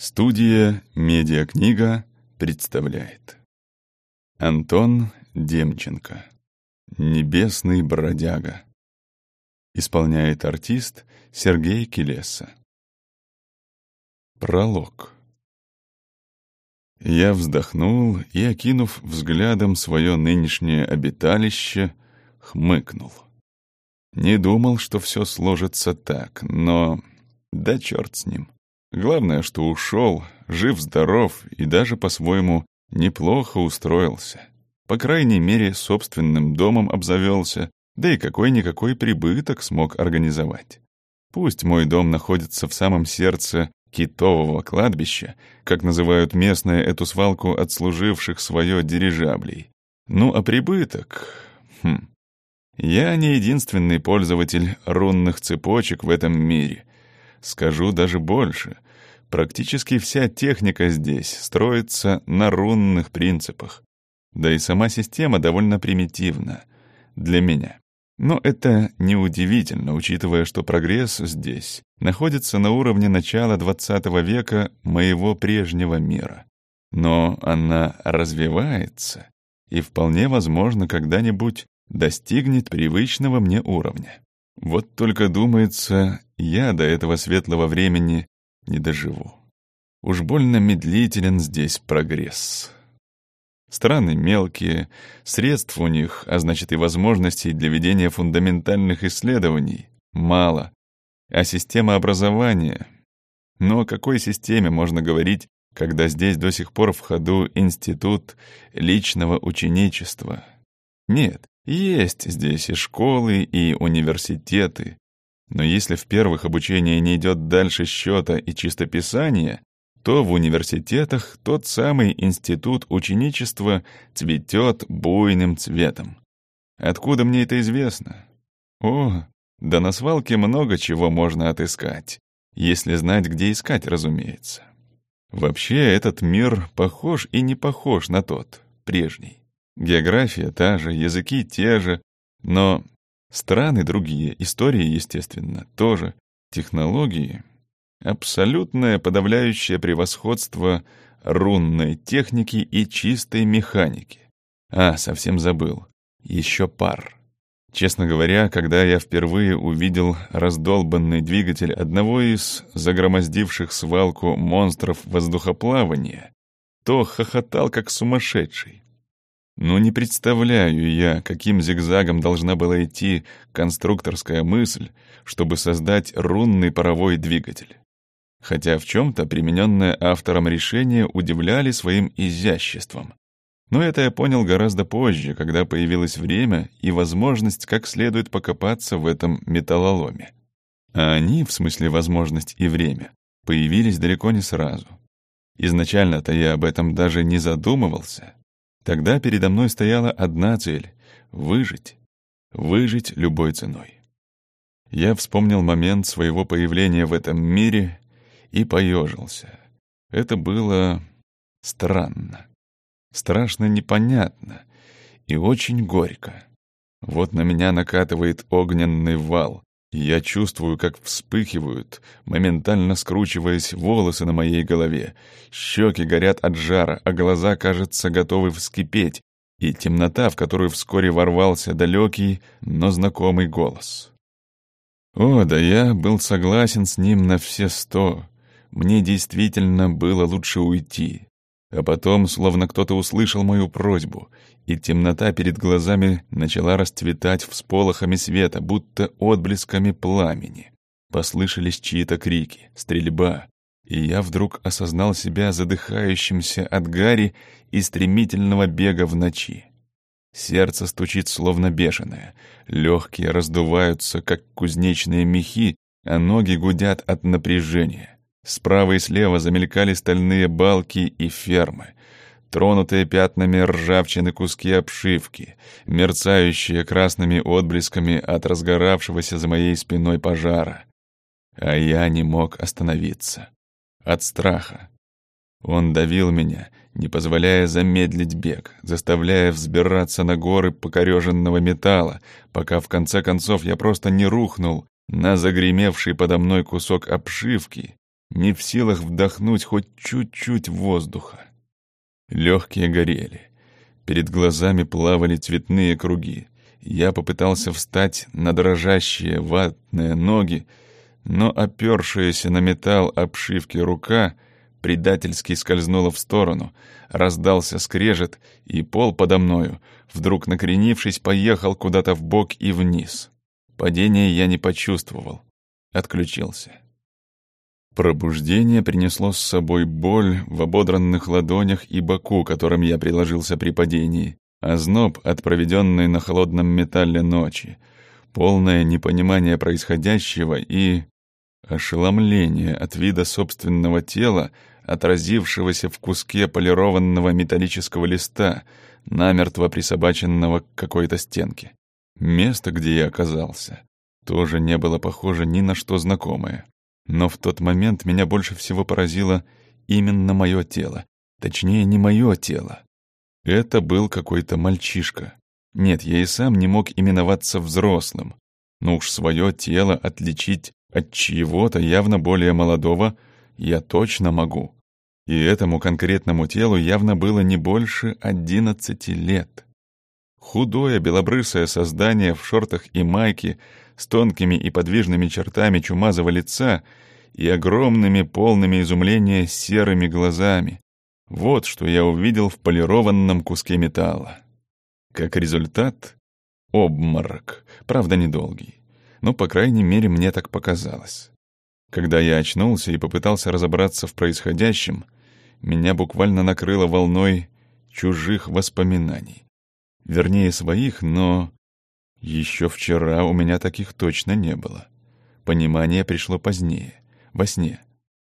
Студия «Медиакнига» представляет. Антон Демченко. «Небесный бродяга» Исполняет артист Сергей Келеса. Пролог. Я вздохнул и, окинув взглядом свое нынешнее обиталище, хмыкнул. Не думал, что все сложится так, но... Да черт с ним. Главное, что ушел, жив-здоров и даже по-своему неплохо устроился. По крайней мере, собственным домом обзавелся, да и какой-никакой прибыток смог организовать. Пусть мой дом находится в самом сердце китового кладбища, как называют местные эту свалку отслуживших свое дирижаблей. Ну, а прибыток... Хм. Я не единственный пользователь рунных цепочек в этом мире. Скажу даже больше. Практически вся техника здесь строится на рунных принципах. Да и сама система довольно примитивна для меня. Но это неудивительно, учитывая, что прогресс здесь находится на уровне начала XX века моего прежнего мира. Но она развивается и вполне возможно когда-нибудь достигнет привычного мне уровня. Вот только, думается, я до этого светлого времени не доживу. Уж больно медлителен здесь прогресс. Страны мелкие, средств у них, а значит и возможностей для ведения фундаментальных исследований, мало. А система образования... Но о какой системе можно говорить, когда здесь до сих пор в ходу институт личного ученичества? Нет, есть здесь и школы, и университеты. Но если в первых обучение не идет дальше счета и чистописания, то в университетах тот самый институт ученичества цветет буйным цветом. Откуда мне это известно? О, да на свалке много чего можно отыскать, если знать, где искать, разумеется. Вообще, этот мир похож и не похож на тот, прежний. География та же, языки те же, но страны другие, истории, естественно, тоже, технологии. Абсолютное подавляющее превосходство рунной техники и чистой механики. А, совсем забыл. Еще пар. Честно говоря, когда я впервые увидел раздолбанный двигатель одного из загромоздивших свалку монстров воздухоплавания, то хохотал как сумасшедший. Но не представляю я, каким зигзагом должна была идти конструкторская мысль, чтобы создать рунный паровой двигатель. Хотя в чем-то примененное автором решение удивляли своим изяществом. Но это я понял гораздо позже, когда появилось время и возможность как следует покопаться в этом металлоломе. А они, в смысле возможность и время, появились далеко не сразу. Изначально-то я об этом даже не задумывался, Тогда передо мной стояла одна цель — выжить. Выжить любой ценой. Я вспомнил момент своего появления в этом мире и поежился. Это было странно, страшно непонятно и очень горько. Вот на меня накатывает огненный вал, я чувствую, как вспыхивают, моментально скручиваясь волосы на моей голове. Щеки горят от жара, а глаза, кажется, готовы вскипеть. И темнота, в которую вскоре ворвался далекий, но знакомый голос. О, да я был согласен с ним на все сто. Мне действительно было лучше уйти. А потом, словно кто-то услышал мою просьбу, и темнота перед глазами начала расцветать всполохами света, будто отблесками пламени. Послышались чьи-то крики, стрельба, и я вдруг осознал себя задыхающимся от гари и стремительного бега в ночи. Сердце стучит словно бешеное, легкие раздуваются, как кузнечные мехи, а ноги гудят от напряжения. Справа и слева замелькали стальные балки и фермы тронутые пятнами ржавчины куски обшивки, мерцающие красными отблесками от разгоравшегося за моей спиной пожара. А я не мог остановиться. От страха. Он давил меня, не позволяя замедлить бег, заставляя взбираться на горы покореженного металла, пока в конце концов я просто не рухнул на загремевший подо мной кусок обшивки не в силах вдохнуть хоть чуть-чуть воздуха. Легкие горели. Перед глазами плавали цветные круги. Я попытался встать на дрожащие ватные ноги, но опершаяся на металл обшивки рука предательски скользнула в сторону, раздался скрежет, и пол подо мною, вдруг накренившись, поехал куда-то в бок и вниз. Падения я не почувствовал. Отключился. Пробуждение принесло с собой боль в ободранных ладонях и боку, которым я приложился при падении, озноб от проведенной на холодном металле ночи, полное непонимание происходящего и ошеломление от вида собственного тела, отразившегося в куске полированного металлического листа, намертво присобаченного к какой-то стенке. Место, где я оказался, тоже не было похоже ни на что знакомое. Но в тот момент меня больше всего поразило именно мое тело. Точнее, не мое тело. Это был какой-то мальчишка. Нет, я и сам не мог именоваться взрослым. Но уж свое тело отличить от чьего-то явно более молодого я точно могу. И этому конкретному телу явно было не больше одиннадцати лет. Худое белобрысое создание в шортах и майке с тонкими и подвижными чертами чумазого лица и огромными, полными изумления серыми глазами. Вот что я увидел в полированном куске металла. Как результат — обморок, правда, недолгий. Но, по крайней мере, мне так показалось. Когда я очнулся и попытался разобраться в происходящем, меня буквально накрыло волной чужих воспоминаний. Вернее, своих, но еще вчера у меня таких точно не было. Понимание пришло позднее, во сне.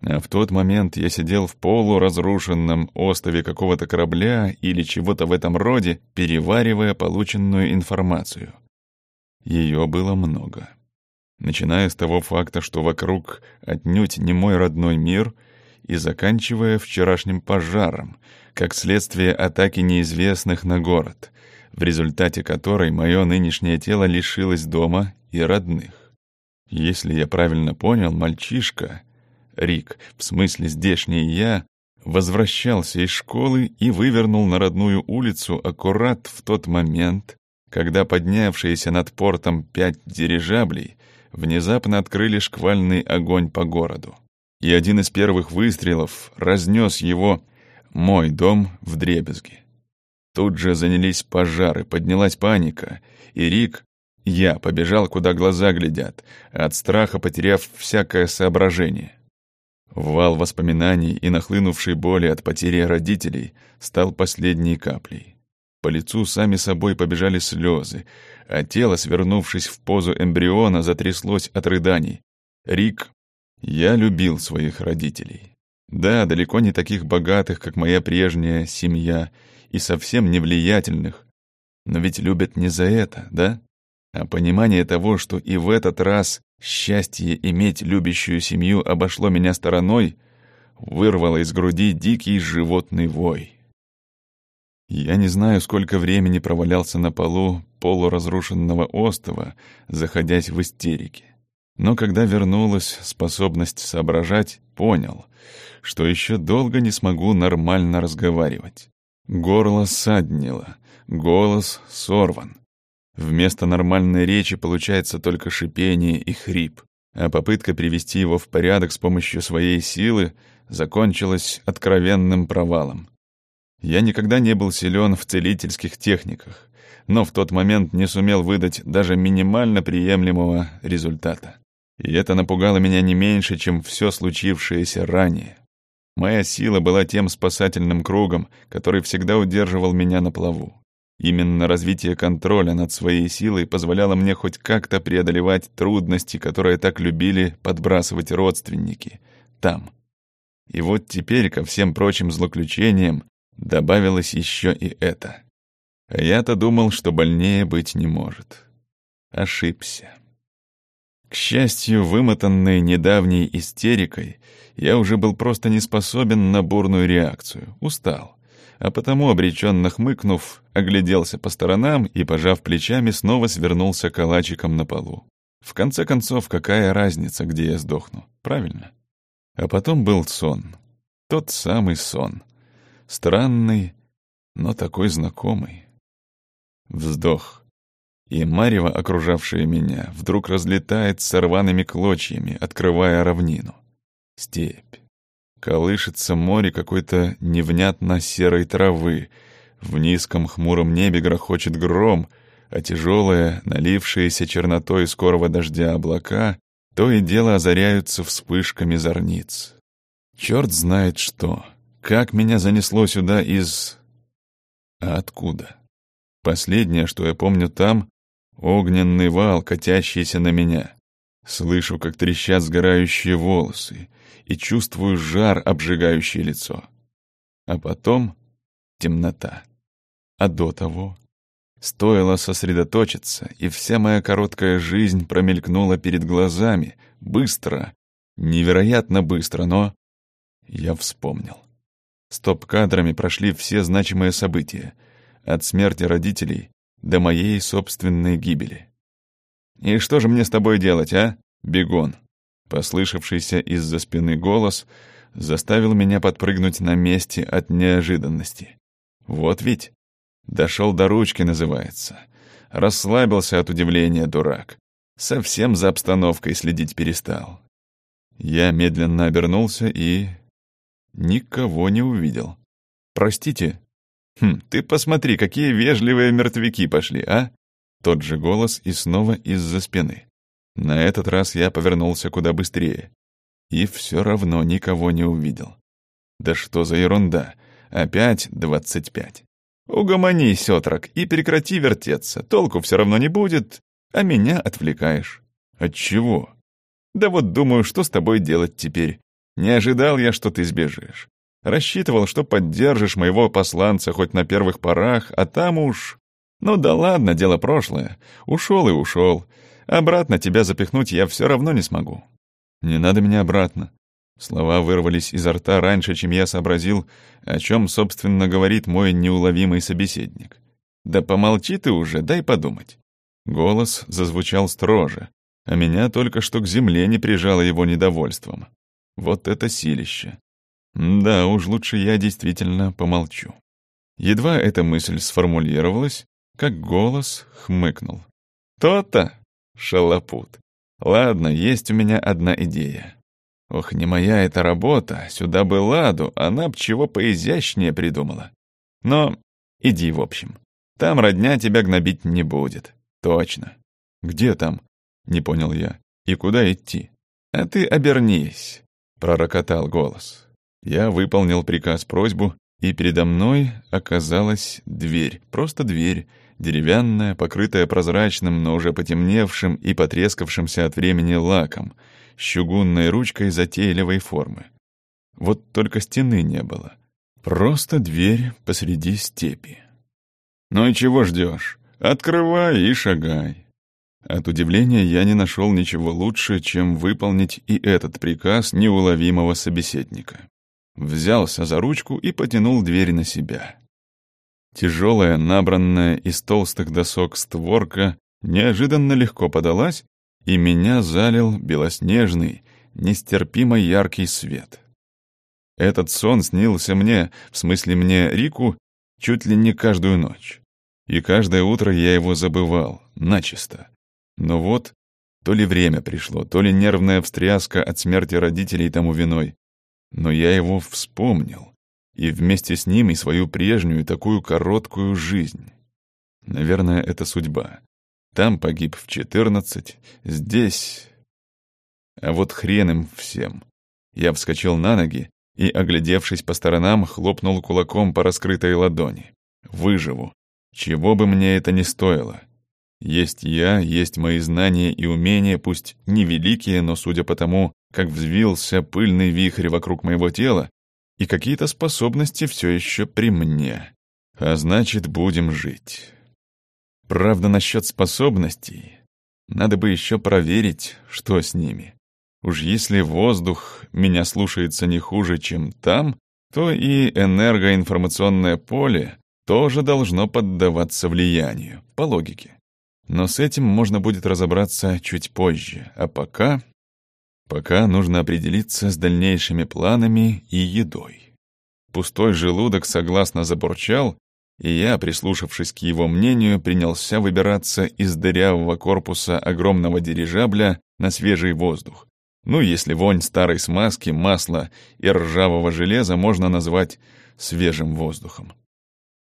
А в тот момент я сидел в полуразрушенном острове какого-то корабля или чего-то в этом роде, переваривая полученную информацию. Ее было много. Начиная с того факта, что вокруг отнюдь не мой родной мир, и заканчивая вчерашним пожаром, как следствие атаки неизвестных на город, в результате которой мое нынешнее тело лишилось дома и родных. Если я правильно понял, мальчишка, Рик, в смысле здешний я, возвращался из школы и вывернул на родную улицу аккурат в тот момент, когда поднявшиеся над портом пять дирижаблей внезапно открыли шквальный огонь по городу. И один из первых выстрелов разнес его, мой дом, в дребезги. Тут же занялись пожары, поднялась паника, и Рик, я, побежал, куда глаза глядят, от страха потеряв всякое соображение. Вал воспоминаний и нахлынувшей боли от потери родителей стал последней каплей. По лицу сами собой побежали слезы, а тело, свернувшись в позу эмбриона, затряслось от рыданий. Рик, я любил своих родителей. Да, далеко не таких богатых, как моя прежняя семья, и совсем не влиятельных. Но ведь любят не за это, да? А понимание того, что и в этот раз счастье иметь любящую семью обошло меня стороной, вырвало из груди дикий животный вой. Я не знаю, сколько времени провалялся на полу полуразрушенного острова, заходясь в истерике. Но когда вернулась способность соображать, понял, что еще долго не смогу нормально разговаривать. Горло саднило, голос сорван. Вместо нормальной речи получается только шипение и хрип, а попытка привести его в порядок с помощью своей силы закончилась откровенным провалом. Я никогда не был силен в целительских техниках, но в тот момент не сумел выдать даже минимально приемлемого результата. И это напугало меня не меньше, чем все случившееся ранее. Моя сила была тем спасательным кругом, который всегда удерживал меня на плаву. Именно развитие контроля над своей силой позволяло мне хоть как-то преодолевать трудности, которые так любили подбрасывать родственники. Там. И вот теперь ко всем прочим злоключениям добавилось еще и это. А я-то думал, что больнее быть не может. Ошибся. К счастью, вымотанный недавней истерикой, я уже был просто не способен на бурную реакцию, устал. А потому, обреченно хмыкнув, огляделся по сторонам и, пожав плечами, снова свернулся калачиком на полу. В конце концов, какая разница, где я сдохну? Правильно? А потом был сон. Тот самый сон. Странный, но такой знакомый. Вздох. И марево, окружавшее меня, вдруг разлетается рваными клочьями, открывая равнину. Степь. Колышется море какой-то невнятно серой травы. В низком хмуром небе грохочет гром, а тяжелые, налившиеся чернотой скорого дождя облака то и дело озаряются вспышками зорниц. Черт знает что. Как меня занесло сюда из... А откуда? Последнее, что я помню там — огненный вал, катящийся на меня. Слышу, как трещат сгорающие волосы, и чувствую жар, обжигающий лицо. А потом темнота. А до того Стоило сосредоточиться, и вся моя короткая жизнь промелькнула перед глазами, быстро, невероятно быстро, но... Я вспомнил. Стоп-кадрами прошли все значимые события, от смерти родителей до моей собственной гибели. «И что же мне с тобой делать, а, бегон?» Послышавшийся из-за спины голос заставил меня подпрыгнуть на месте от неожиданности. Вот ведь Дошел до ручки, называется. Расслабился от удивления, дурак. Совсем за обстановкой следить перестал. Я медленно обернулся и... Никого не увидел. «Простите?» «Хм, ты посмотри, какие вежливые мертвяки пошли, а?» Тот же голос и снова из-за спины. На этот раз я повернулся куда быстрее. И все равно никого не увидел. Да что за ерунда? Опять двадцать пять. «Угомонись, отрок, и прекрати вертеться. Толку все равно не будет, а меня отвлекаешь». «От чего?» «Да вот думаю, что с тобой делать теперь. Не ожидал я, что ты сбежишь. Рассчитывал, что поддержишь моего посланца хоть на первых порах, а там уж... Ну да ладно, дело прошлое. Ушел и ушел. Обратно тебя запихнуть я все равно не смогу». «Не надо меня обратно. Слова вырвались изо рта раньше, чем я сообразил, о чем, собственно, говорит мой неуловимый собеседник. «Да помолчи ты уже, дай подумать». Голос зазвучал строже, а меня только что к земле не прижало его недовольством. Вот это силище. Да, уж лучше я действительно помолчу. Едва эта мысль сформулировалась, как голос хмыкнул. «То-то, шалопут. Ладно, есть у меня одна идея. Ох, не моя эта работа, сюда бы Ладу, она б чего поизящнее придумала. Но иди в общем. Там родня тебя гнобить не будет. Точно. Где там? Не понял я. И куда идти? А ты обернись, пророкотал голос. Я выполнил приказ-просьбу, и передо мной оказалась дверь, просто дверь, деревянная, покрытая прозрачным, но уже потемневшим и потрескавшимся от времени лаком — с чугунной ручкой затейливой формы. Вот только стены не было. Просто дверь посреди степи. «Ну и чего ждешь? Открывай и шагай». От удивления я не нашел ничего лучше, чем выполнить и этот приказ неуловимого собеседника. Взялся за ручку и потянул дверь на себя. Тяжелая, набранная из толстых досок створка неожиданно легко подалась, и меня залил белоснежный, нестерпимо яркий свет. Этот сон снился мне, в смысле мне, Рику, чуть ли не каждую ночь. И каждое утро я его забывал, начисто. Но вот, то ли время пришло, то ли нервная встряска от смерти родителей тому виной. Но я его вспомнил, и вместе с ним и свою прежнюю такую короткую жизнь. Наверное, это судьба. Там погиб в четырнадцать, здесь... А вот хрен им всем. Я вскочил на ноги и, оглядевшись по сторонам, хлопнул кулаком по раскрытой ладони. Выживу. Чего бы мне это ни стоило. Есть я, есть мои знания и умения, пусть невеликие, но судя по тому, как взвился пыльный вихрь вокруг моего тела, и какие-то способности все еще при мне. А значит, будем жить. Правда, насчет способностей. Надо бы еще проверить, что с ними. Уж если воздух меня слушается не хуже, чем там, то и энергоинформационное поле тоже должно поддаваться влиянию, по логике. Но с этим можно будет разобраться чуть позже, а пока... Пока нужно определиться с дальнейшими планами и едой. Пустой желудок согласно забурчал, и я, прислушавшись к его мнению, принялся выбираться из дырявого корпуса огромного дирижабля на свежий воздух. Ну, если вонь старой смазки, масла и ржавого железа можно назвать свежим воздухом.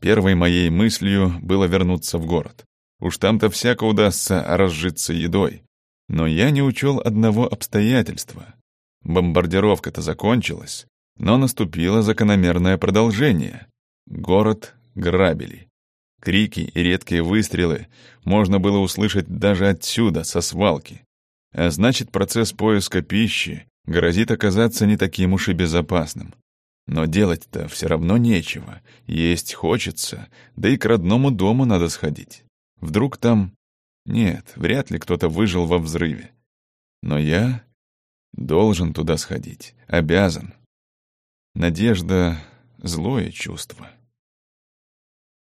Первой моей мыслью было вернуться в город. Уж там-то всяко удастся разжиться едой. Но я не учел одного обстоятельства. Бомбардировка-то закончилась, но наступило закономерное продолжение. Город грабили. Крики и редкие выстрелы можно было услышать даже отсюда, со свалки. А значит, процесс поиска пищи грозит оказаться не таким уж и безопасным. Но делать-то все равно нечего. Есть хочется, да и к родному дому надо сходить. Вдруг там нет, вряд ли кто-то выжил во взрыве. Но я должен туда сходить, обязан. Надежда — злое чувство.